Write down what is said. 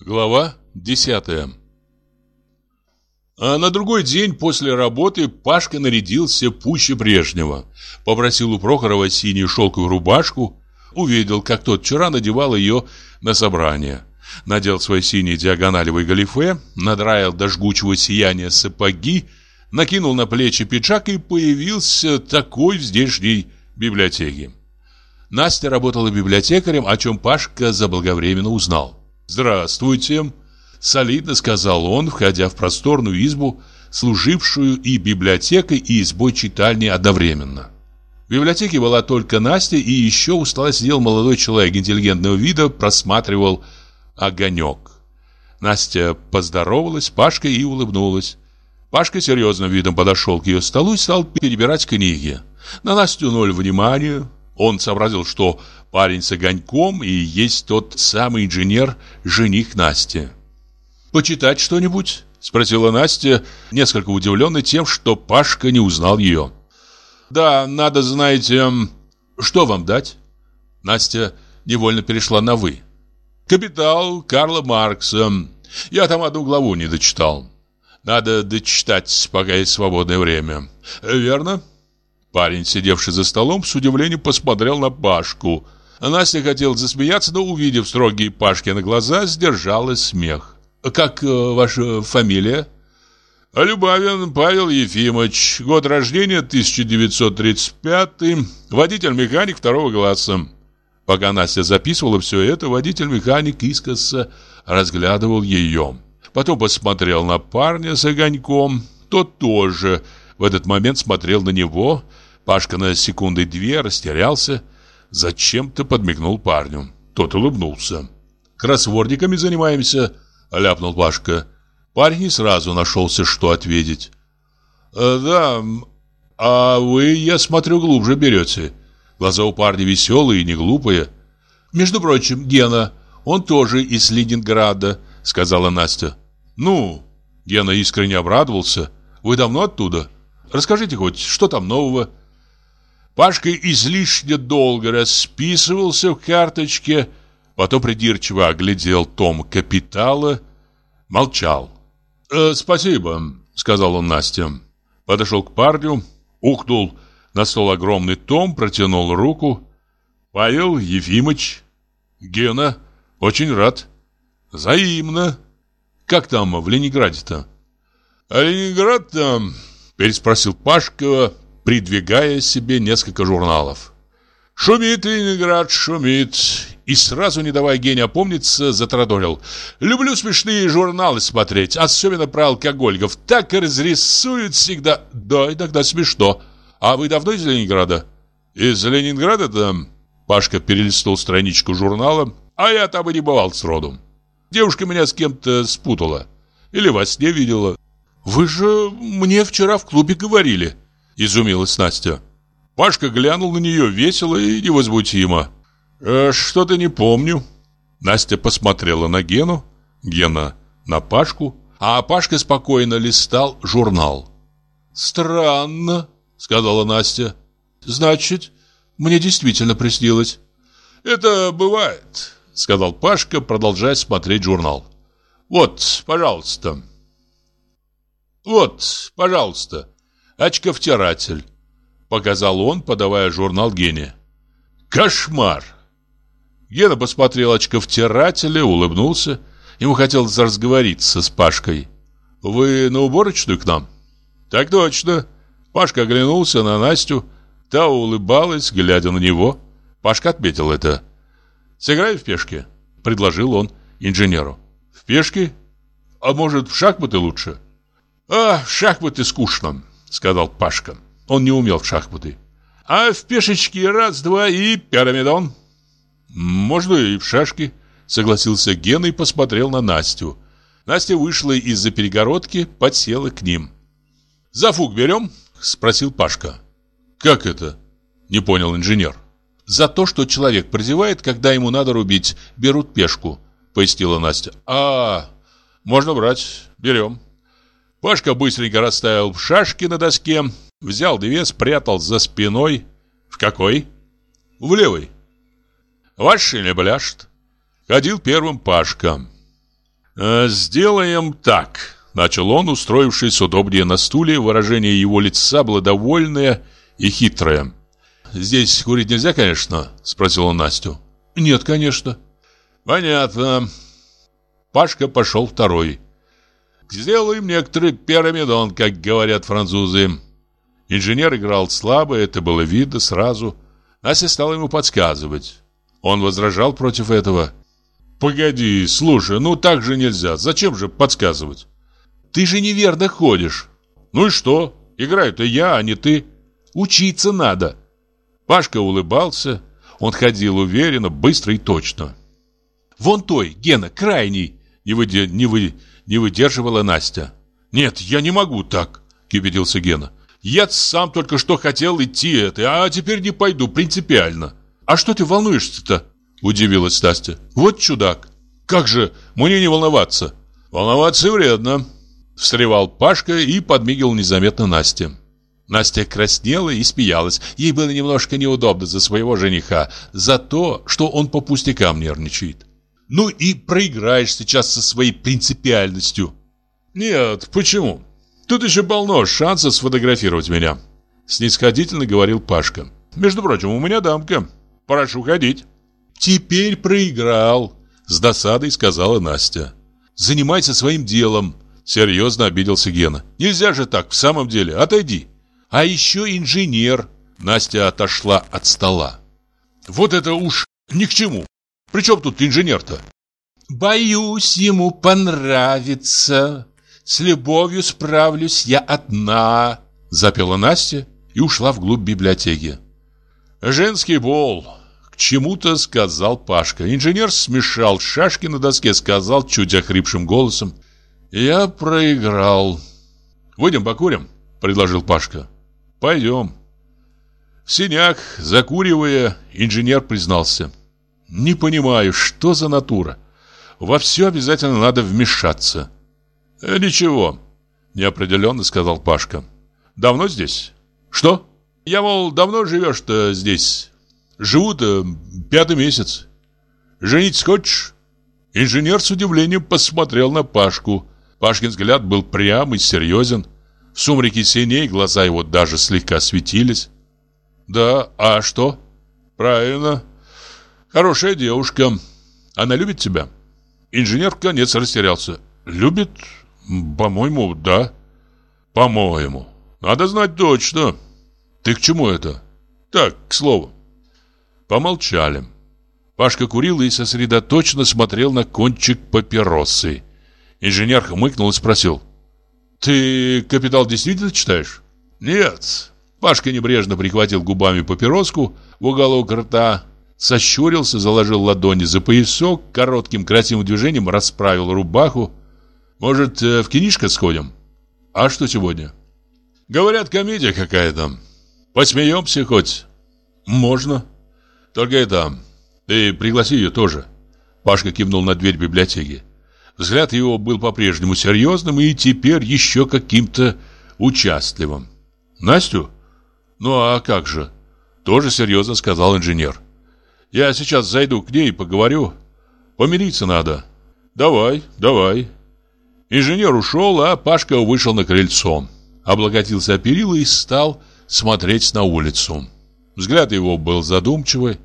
Глава 10 А на другой день после работы Пашка нарядился пуще прежнего. Попросил у Прохорова синюю шелковую рубашку, увидел, как тот вчера надевал ее на собрание. Надел свои синие диагоналевые галифе, надраил до жгучего сияния сапоги, накинул на плечи пиджак и появился такой в здешней библиотеке. Настя работала библиотекарем, о чем Пашка заблаговременно узнал. «Здравствуйте», — солидно сказал он, входя в просторную избу, служившую и библиотекой, и избой читальни одновременно. В библиотеке была только Настя, и еще устало сидел молодой человек интеллигентного вида, просматривал огонек. Настя поздоровалась с Пашкой и улыбнулась. Пашка серьезным видом подошел к ее столу и стал перебирать книги. На Настю ноль внимания. Он сообразил, что Парень с огоньком и есть тот самый инженер, жених Насти. «Почитать что-нибудь?» – спросила Настя, несколько удивленная тем, что Пашка не узнал ее. «Да, надо, знаете, что вам дать?» Настя невольно перешла на «вы». «Капитал Карла Маркса. Я там одну главу не дочитал. Надо дочитать, пока есть свободное время. Верно?» Парень, сидевший за столом, с удивлением посмотрел на Пашку – Настя хотела засмеяться, но, увидев строгие Пашкины глаза, сдержала смех. «Как э, ваша фамилия?» Любавин Павел Ефимович, год рождения 1935, водитель-механик второго класса. Пока Настя записывала все это, водитель-механик искоса разглядывал ее. Потом посмотрел на парня с огоньком. Тот тоже в этот момент смотрел на него. Пашка на секунды две растерялся зачем-то подмигнул парню. Тот улыбнулся. «Кроссвордиками занимаемся», — ляпнул Пашка. Парень сразу нашелся, что ответить. «Э, «Да, а вы, я смотрю, глубже берете. Глаза у парня веселые и не глупые». «Между прочим, Гена, он тоже из Ленинграда», — сказала Настя. «Ну?» — Гена искренне обрадовался. «Вы давно оттуда? Расскажите хоть, что там нового?» Пашка излишне долго расписывался в карточке, потом придирчиво оглядел том капитала, молчал. «Э, «Спасибо», — сказал он Насте. Подошел к парню, ухнул на стол огромный том, протянул руку. «Павел Ефимович, Гена, очень рад. Взаимно. Как там в Ленинграде-то?» «А Ленинград там?» — переспросил Пашка, придвигая себе несколько журналов. «Шумит Ленинград, шумит!» И сразу, не давая Гене опомниться, затрадорил. «Люблю смешные журналы смотреть, особенно про алкоголиков. Так и разрисуют всегда. Да, иногда смешно. А вы давно из Ленинграда?» «Из Ленинграда-то...» Пашка перелистнул страничку журнала. «А я там и не бывал сроду. Девушка меня с кем-то спутала. Или во сне видела. Вы же мне вчера в клубе говорили». Изумилась Настя. Пашка глянул на нее весело и невозмутимо. «Э, «Что-то не помню». Настя посмотрела на Гену, Гена на Пашку, а Пашка спокойно листал журнал. «Странно», — сказала Настя. «Значит, мне действительно приснилось». «Это бывает», — сказал Пашка, продолжая смотреть журнал. «Вот, пожалуйста». «Вот, пожалуйста» очковтиратель», — показал он, подавая журнал Гене. «Кошмар!» Гена посмотрел очковтирателя, улыбнулся. Ему хотелось разговориться с Пашкой. «Вы на уборочную к нам?» «Так точно». Пашка оглянулся на Настю. Та улыбалась, глядя на него. Пашка отметил это. «Сыграй в пешки», — предложил он инженеру. «В пешки? А может, в шахматы лучше?» «А, в шахматы скучно сказал Пашка. Он не умел в шахматы. А в пешечке раз-два и пирамидон. Можно и в шашки, согласился Гена и посмотрел на Настю. Настя вышла из-за перегородки, подсела к ним. «За фуг берем?» – спросил Пашка. «Как это?» – не понял инженер. «За то, что человек прозевает, когда ему надо рубить, берут пешку», – пояснила Настя. «А, можно брать, берем». Пашка быстренько расставил шашки на доске, взял две, спрятал за спиной. В какой? В левой. Ваш не бляшт. Ходил первым Пашка. «Э, «Сделаем так», — начал он, устроившись удобнее на стуле. Выражение его лица было довольное и хитрое. «Здесь курить нельзя, конечно?» — спросил он Настю. «Нет, конечно». «Понятно». Пашка пошел второй. «Сделаем некоторый пирамидон, как говорят французы». Инженер играл слабо, это было видно сразу. Настя стала ему подсказывать. Он возражал против этого. «Погоди, слушай, ну так же нельзя. Зачем же подсказывать?» «Ты же неверно ходишь». «Ну и что? Играю-то я, а не ты. Учиться надо». Пашка улыбался. Он ходил уверенно, быстро и точно. «Вон той, Гена, крайний!» Не, выде... не, вы... не выдерживала Настя. «Нет, я не могу так», — кипятился Гена. «Я сам только что хотел идти это, а теперь не пойду, принципиально». «А что ты волнуешься-то?» Удивилась Настя. Вот чудак. Как же мне не волноваться? Волноваться вредно. Встревал Пашка и подмигивал незаметно Насте. Настя краснела и смеялась. Ей было немножко неудобно за своего жениха, за то, что он по пустякам нервничает. Ну и проиграешь сейчас со своей принципиальностью. Нет, почему? Тут еще полно шансов сфотографировать меня. Снисходительно говорил Пашка. Между прочим, у меня дамка. Прошу ходить. «Теперь проиграл», — с досадой сказала Настя. «Занимайся своим делом», — серьезно обиделся Гена. «Нельзя же так, в самом деле, отойди». «А еще инженер», — Настя отошла от стола. «Вот это уж ни к чему. При чем тут инженер-то?» «Боюсь, ему понравится. С любовью справлюсь я одна», — запела Настя и ушла вглубь библиотеки. «Женский бол», чему-то сказал Пашка. Инженер смешал шашки на доске, сказал чуть охрипшим голосом. «Я проиграл». «Выйдем покурим?» – предложил Пашка. «Пойдем». В синяк, закуривая, инженер признался. «Не понимаю, что за натура? Во все обязательно надо вмешаться». «Э, «Ничего», – неопределенно сказал Пашка. «Давно здесь?» «Что?» «Я, мол, давно живешь-то здесь?» Живу-то пятый месяц. Женить хочешь?» Инженер с удивлением посмотрел на Пашку. Пашкин взгляд был прям и серьезен. В сумраке синей глаза его даже слегка светились. «Да, а что?» «Правильно. Хорошая девушка. Она любит тебя?» Инженер в конец растерялся. «Любит? По-моему, да». «По-моему. Надо знать точно. Ты к чему это?» «Так, к слову». Помолчали. Пашка курил и сосредоточенно смотрел на кончик папиросы. Инженер хмыкнул и спросил. «Ты «Капитал» действительно читаешь?» «Нет». Пашка небрежно прихватил губами папироску в уголок рта, сощурился, заложил ладони за поясок, коротким красивым движением расправил рубаху. «Может, э, в кинишко сходим?» «А что сегодня?» «Говорят, комедия какая-то. Посмеемся хоть?» «Можно». Только это, ты пригласи ее тоже. Пашка кивнул на дверь библиотеки. Взгляд его был по-прежнему серьезным и теперь еще каким-то участливым. Настю? Ну а как же? Тоже серьезно сказал инженер. Я сейчас зайду к ней и поговорю. Помириться надо. Давай, давай. Инженер ушел, а Пашка вышел на крыльцо. Облокотился о перила и стал смотреть на улицу. Взгляд его был задумчивый.